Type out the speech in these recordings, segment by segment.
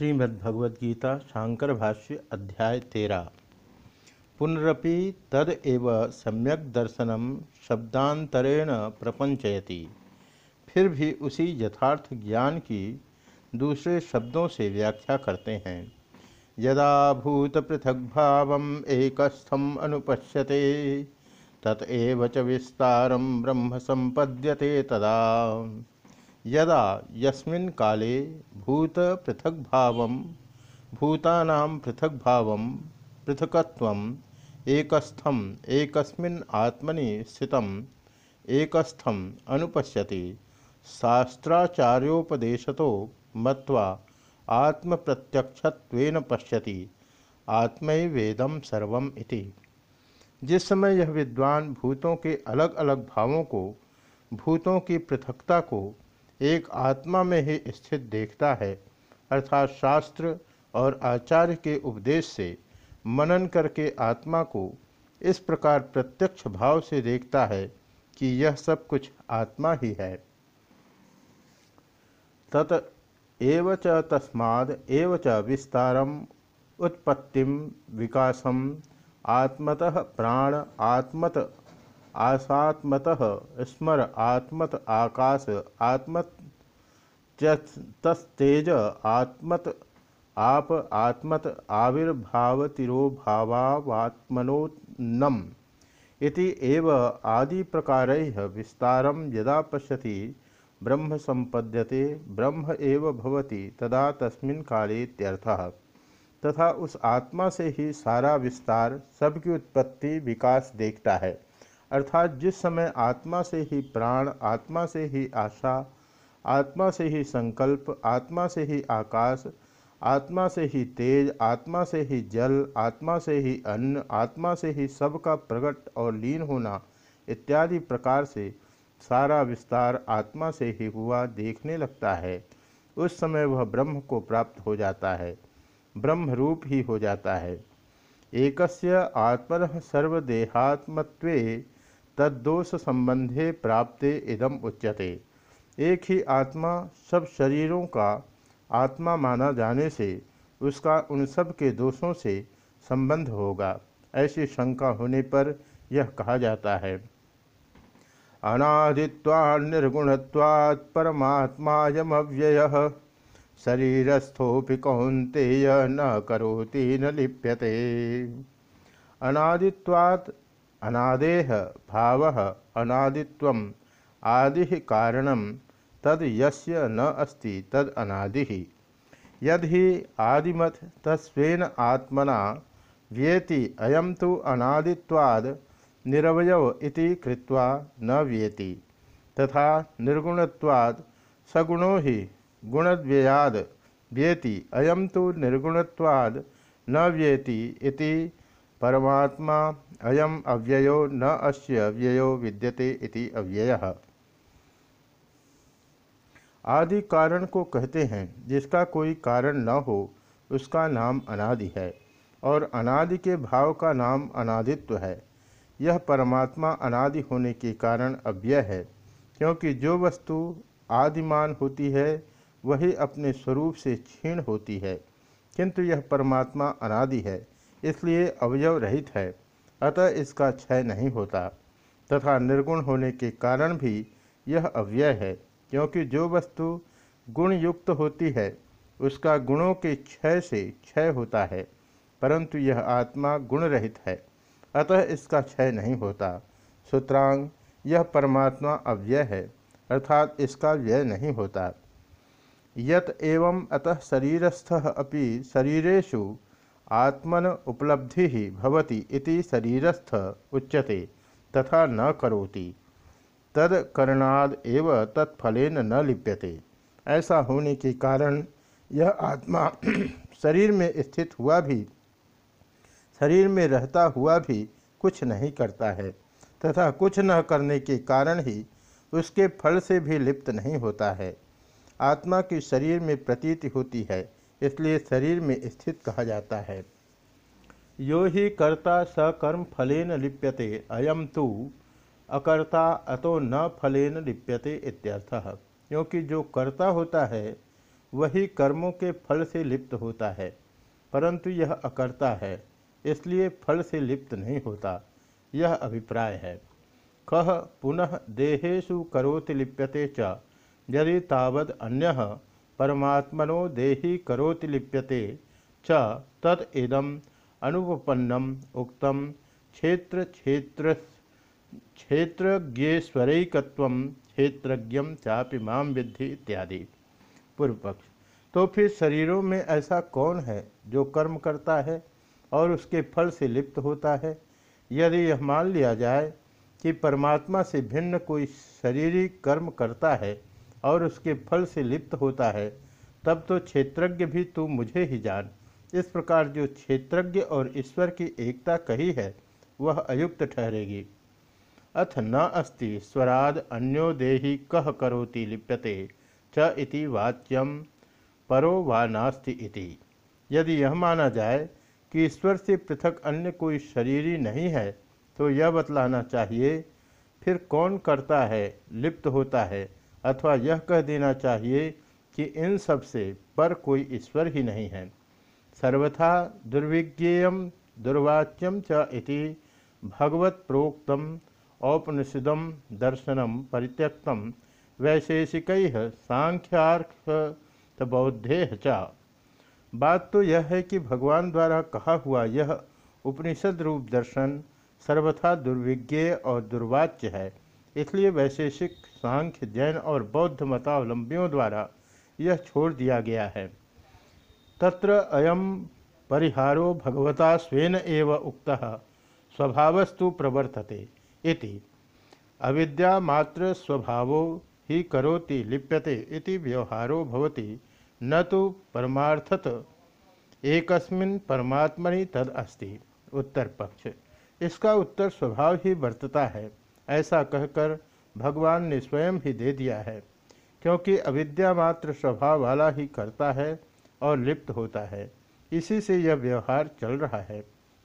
श्रीमद्भगवद्गीता, शांकर भाष्य, अध्याय तेरह पुनरपि तद एव सम्यक दर्शनम शब्दांतरेण प्रपंचयति। फिर भी उसी यथार्थ ज्ञान की दूसरे शब्दों से व्याख्या करते हैं। यदा भूत पृथक भाव एकस्थम अनुपश्यते ततएव च विस्तारम ब्रह्म संपद्यते तदा। यदा यस्मिन् काले भूत पृथक भाव भूतानां पृथक भाव पृथकत्वम्, एकस्थम, एकस्मिन् आत्मनि स्थितम्, एकस्थम अनुपश्यति, शास्त्राचार्योपदेशतो मत्वा आत्मप्रत्यक्षत्वेन पश्यति आत्मैवेदम सर्वम इति। जिस समय यह विद्वान भूतों के अलग अलग भावों को, भूतों की पृथकता को एक आत्मा में ही स्थित देखता है, अर्थात शास्त्र और आचार्य के उपदेश से मनन करके आत्मा को इस प्रकार प्रत्यक्ष भाव से देखता है कि यह सब कुछ आत्मा ही है। तत एव च तस्माद एव च विस्तारम उत्पत्तिम विकासम आत्मतः प्राण आत्मत आसात्मत स्मर आत्मत आकाश आत्मत तस्तेज आत्मत आप आत्मत आविर्भावतिरोभावात्मनोन्नम इति एव आदि प्रकार विस्तार यदा पश्यति, ब्रह्म संपद्यते ब्रह्म एव भवति, तदा तस्मिन् काले तथा उस आत्मा से ही सारा विस्तार सबकी उत्पत्ति, विकास देखता है। अर्थात जिस समय आत्मा से ही प्राण, आत्मा से ही आशा, आत्मा से ही संकल्प, आत्मा से ही आकाश, आत्मा से ही तेज, आत्मा से ही जल, आत्मा से ही अन्न, आत्मा से ही सब का प्रकट और लीन होना इत्यादि प्रकार से सारा विस्तार आत्मा से ही हुआ देखने लगता है। उस समय वह ब्रह्म को प्राप्त हो जाता है। ब्रह्म रूप ही हो जाता है। एकस्य आत्मन सर्वदेहात्मत्वे तद्दोष संबंधे प्राप्ते इदम उच्यते। एक ही आत्मा सब शरीरों का आत्मा माना जाने से उसका उन सब के दोषों से संबंध होगा। ऐसी शंका होने पर यह कहा जाता है। अनादित्वा निर्गुणत्वात् परमात्मायमव्यय। शरीरस्थोपि कौंतेय न करोति न लिप्यते। अनादित्वात् अनादेह भाव अनादित्व आदि कारण तद यस्य न अस्ति तद अनादि। यदि ही तस्वेन आत्मना व्येति अयम तो अनादित्वाद निरवयव इति कृत्वा न व्येति। तथा निर्गुणत्वाद सगुणो ही गुणव्ययाद व्येति अयम तो निर्गुणत्वाद न व्येति इति परमात्मा अयम अव्ययो न अस्य अव्ययो विद्यते इति अव्यय। आदि कारण को कहते हैं, जिसका कोई कारण न हो, उसका नाम अनादि है, और अनादि के भाव का नाम अनादित्व है। यह परमात्मा अनादि होने के कारण अव्यय है, क्योंकि जो वस्तु आदिमान होती है, वही अपने स्वरूप से क्षीण होती है, किंतु यह परमात्मा अनादि है। इसलिए अवयव रहित है, अतः इसका क्षय नहीं होता, तथा निर्गुण होने के कारण भी यह अव्यय है, क्योंकि जो वस्तु गुण युक्त होती है, उसका गुणों के क्षय से क्षय होता है, परंतु यह आत्मा गुण रहित है, अतः इसका क्षय नहीं होता। सूत्रांग, यह परमात्मा अव्यय है, अर्थात इसका व्यय नहीं होता। यत एवं अतः शरीरस्थ अपि शरीरेशु आत्मन उपलब्धि ही भवति इति शरीरस्थ उच्यते, तथा न करोति। तद करणाद एव तत्फलेन न लिप्यते। ऐसा होने के कारण यह आत्मा शरीर में स्थित हुआ भी, शरीर में रहता हुआ भी कुछ नहीं करता है, तथा कुछ न करने के कारण ही उसके फल से भी लिप्त नहीं होता है। आत्मा की शरीर में प्रतीति होती है इसलिए शरीर में स्थित कहा जाता है। यो ही कर्ता स कर्म फलेन लिप्यते अयम तो अकर्ता अतो न फलेन लिप्यते इत्यर्थः। क्योंकि जो कर्ता होता है, वही कर्मों के फल से लिप्त होता है, परंतु यह अकर्ता है, इसलिए फल से लिप्त नहीं होता। यह अभिप्राय है। कह पुनः देहेशु करोति लिप्यते च, यदि तावद अन्य परमात्मनो देही करोति लिप्यते च तद अनुपन्नम उक्तम क्षेत्र क्षेत्र क्षेत्रज्ञेश्वरैकत्व क्षेत्रज्ञ चापि माम विद्धि इत्यादि। पूर्व पक्ष तो फिर शरीरों में ऐसा कौन है जो कर्म करता है और उसके फल से लिप्त होता है? यदि यह मान लिया जाए कि परमात्मा से भिन्न कोई शरीरी कर्म करता है और उसके फल से लिप्त होता है, तब तो क्षेत्रज्ञ भी तू मुझे ही जान। इस प्रकार जो क्षेत्रज्ञ और ईश्वर की एकता कही है, वह अयुक्त ठहरेगी। अथ न अस्ति, स्वराद अन्यो देहि कह करोति लिप्यते, च इति वाच्यम, परो वा नास्ति इति। यदि यह माना जाए कि ईश्वर से पृथक अन्य कोई शरीरी नहीं है तो यह बतलाना चाहिए, फिर कौन करता है, लिप्त होता है? अथवा यह कह देना चाहिए कि इन सबसे पर कोई ईश्वर ही नहीं है। सर्वथा दुर्विज्ञेयम दुर्वाच्यम च इति भगवत प्रोक्तम औपनिषदम दर्शनम परित्यक्तम वैशेषिक सांख्यार्थ बौद्धे चा। बात तो यह है कि भगवान द्वारा कहा हुआ यह उपनिषद रूप दर्शन सर्वथा दुर्विज्ञेय और दुर्वाच्य है, इसलिए वैशेषिक सांख्य, जैन और बौद्ध मतावलंबियों द्वारा यह छोड़ दिया गया है। तत्र अयम परिहारो भगवता स्वेन एव उक्त, स्वभावस्तु प्रवर्तते इति। अविद्या मात्र स्वभावो ही करोति लिप्यते इति व्यवहारो भवति, न तो परमार्थत। एकस्मिन परमात्मनि तद अस्ति। उत्तर पक्ष इसका उत्तर स्वभाव ही वर्तता है, ऐसा कहकर भगवान ने स्वयं ही दे दिया है, क्योंकि अविद्या मात्र स्वभाव वाला ही करता है और लिप्त होता है। इसी से यह व्यवहार चल रहा है।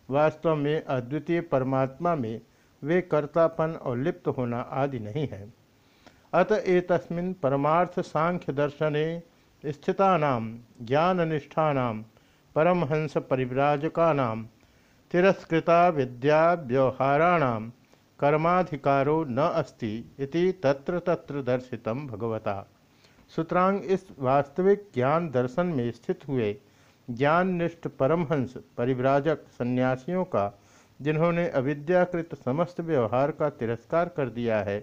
वास्तव में अद्वितीय परमात्मा में वे कर्तापन और लिप्त होना आदि नहीं है। अत एतस्मिन् परमार्थ सांख्य दर्शने ज्ञान ज्ञाननिष्ठानां, परमहंस परिव्राजकानां, तिरस्कृता विद्या व्यवहाराणां कर्माधिकारो न अस्ति इति तत्र तत्र दर्शितम भगवता। सुतरांग इस वास्तविक ज्ञान दर्शन में स्थित हुए ज्ञाननिष्ठ परमहंस, परिव्राजक सन्यासियों का, जिन्होंने अविद्याकृत समस्त व्यवहार का तिरस्कार कर दिया है,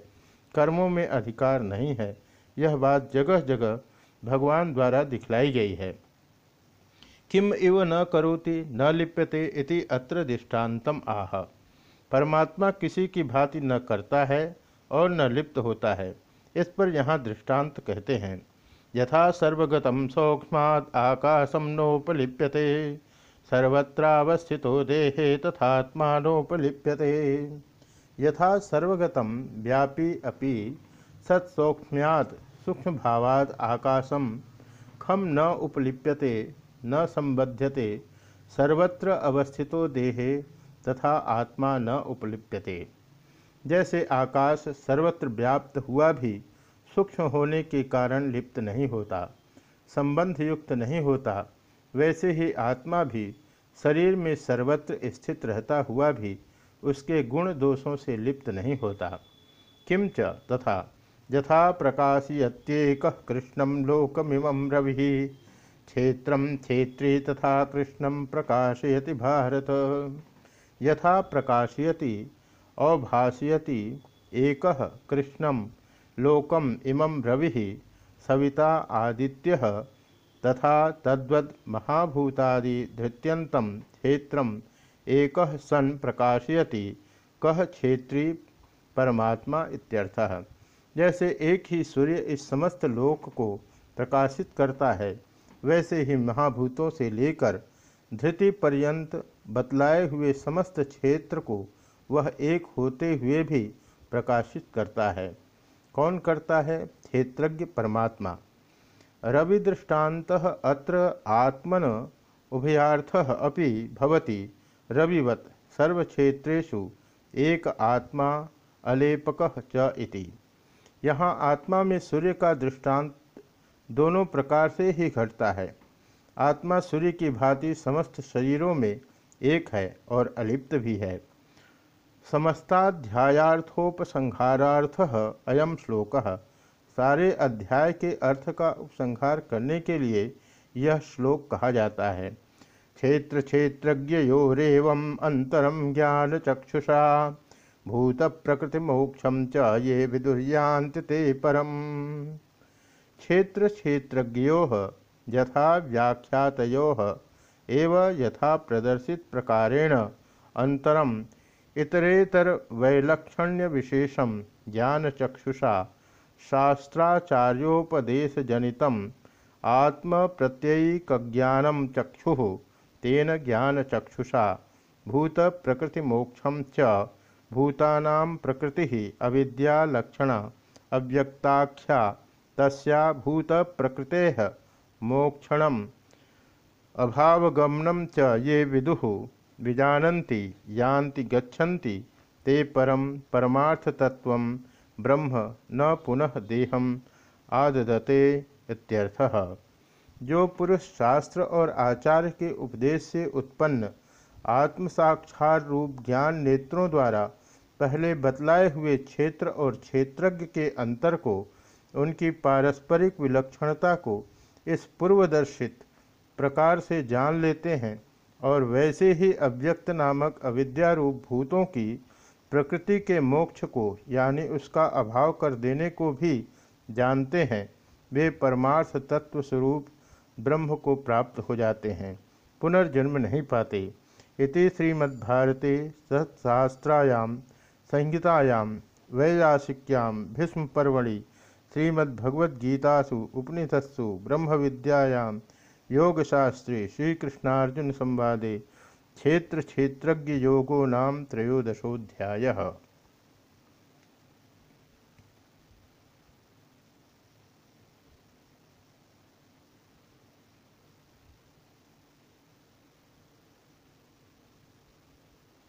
कर्मों में अधिकार नहीं है, यह बात जगह जगह भगवान द्वारा दिखलाई गई है। किम इव न करोति न लिप्यते इति अत्र दृष्टान्तम आह। परमात्मा किसी की भांति न करता है और न लिप्त होता है। इस पर यहाँ दृष्टांत कहते हैं। यथा सर्वगतम सौक्ष्मात् आकाशम नोपलिप्यते, सर्वत्रावस्थितो देहे तथात्मानोपलिप्यते यथा सर्वगतम व्यापी अपि सत्सौक्ष्म्यात् सूक्ष्म भावाद आकाशम खम न उपलिप्यते, न संबध्यते, सर्वत्र अवस्थितो देहे तथा आत्मा न उपलिप्यते। जैसे आकाश सर्वत्र व्याप्त हुआ भी सूक्ष्म होने के कारण लिप्त नहीं होता संबंध युक्त नहीं होता, वैसे ही आत्मा भी शरीर में सर्वत्र स्थित रहता हुआ भी उसके गुण दोषों से लिप्त नहीं होता। किंच तथा यथा प्रकाशयत्येक कृष्ण लोकमिम रवि, क्षेत्र क्षेत्री तथा कृष्ण प्रकाशयति भारत। यथा प्रकाशयति, अभाषयति, एक कृष्ण, लोकम इमं रवि सविता आदित्य, तथा तद्वद महाभूतादि धृत्यंतम क्षेत्र, एक सन प्रकाशयति कह क्षेत्री परमात्मा इत्यर्थः। जैसे एक ही सूर्य इस समस्त लोक को प्रकाशित करता है, वैसे ही महाभूतों से लेकर धृति पर्यंत बतलाए हुए समस्त क्षेत्र को वह एक होते हुए भी प्रकाशित करता है। कौन करता है? क्षेत्रज्ञ परमात्मा। रवि दृष्टांत अत्र आत्मन उभयार्थ अपि भवति। रविवत सर्वक्षेत्रेषु एक आत्मा अलेपक च इति। यहाँ आत्मा में सूर्य का दृष्टांत दोनों प्रकार से ही घटता है। आत्मा सूर्य की भांति समस्त शरीरों में एक है और अलिप्त भी है। समस्ताध्यायार्थोपसंहारार्थ अयम श्लोक। सारे अध्याय के अर्थ का उपसंहार करने के लिए यह श्लोक कहा जाता है। क्षेत्र क्षेत्रज्ञयोरव अंतरम ज्ञान चक्षुषा भूत प्रकृति मोक्षम च ये विदुर्यांत ते परम। क्षेत्र क्षेत्रज्ञो यथा व्याख्यातो एव यथा प्रदर्शित प्रकारेण। अंतरम इतरेतर वैलक्षण्य विशेषम ज्ञान चक्षुषा शास्त्राचार्योपदेश जनित आत्म प्रत्ययिक ज्ञानम चक्षु, तेन ज्ञान चक्षुषा भूत प्रकृति मोक्षम च भूतानां प्रकृति अविद्यालक्षण अव्यक्ताख्या, तस्या भूत प्रकृते मोक्षण अभावगमनम च ये विदु, विजानन्ति, यान्ति, गच्छन्ति, ते परम परमार्थतत्व ब्रह्म न पुनः देहम आददते इत्यर्थः। जो पुरुष शास्त्र और आचार्य के उपदेश से उत्पन्न आत्म साक्षात रूप ज्ञान नेत्रों द्वारा पहले बतलाए हुए क्षेत्र और क्षेत्रज्ञ के अंतर को, उनकी पारस्परिक विलक्षणता को इस पूर्वदर्शित प्रकार से जान लेते हैं और वैसे ही अव्यक्त नामक अविद्यारूप भूतों की प्रकृति के मोक्ष को, यानी उसका अभाव कर देने को भी जानते हैं, वे परमार्थ तत्व स्वरूप ब्रह्म को प्राप्त हो जाते हैं, पुनर्जन्म नहीं पाते। इति श्रीमद्भारती सत्शास्त्रायाम संहितायां वैयासिक्यां भीष्मपर्वणि, श्रीमद्भगवद्गीतासु, उपनिषत्सु ब्रह्म विद्यायां योगशास्त्रे श्रीकृष्णार्जुन संवादे क्षेत्र क्षेत्रज्ञ योगो नाम त्रयोदशोध्याय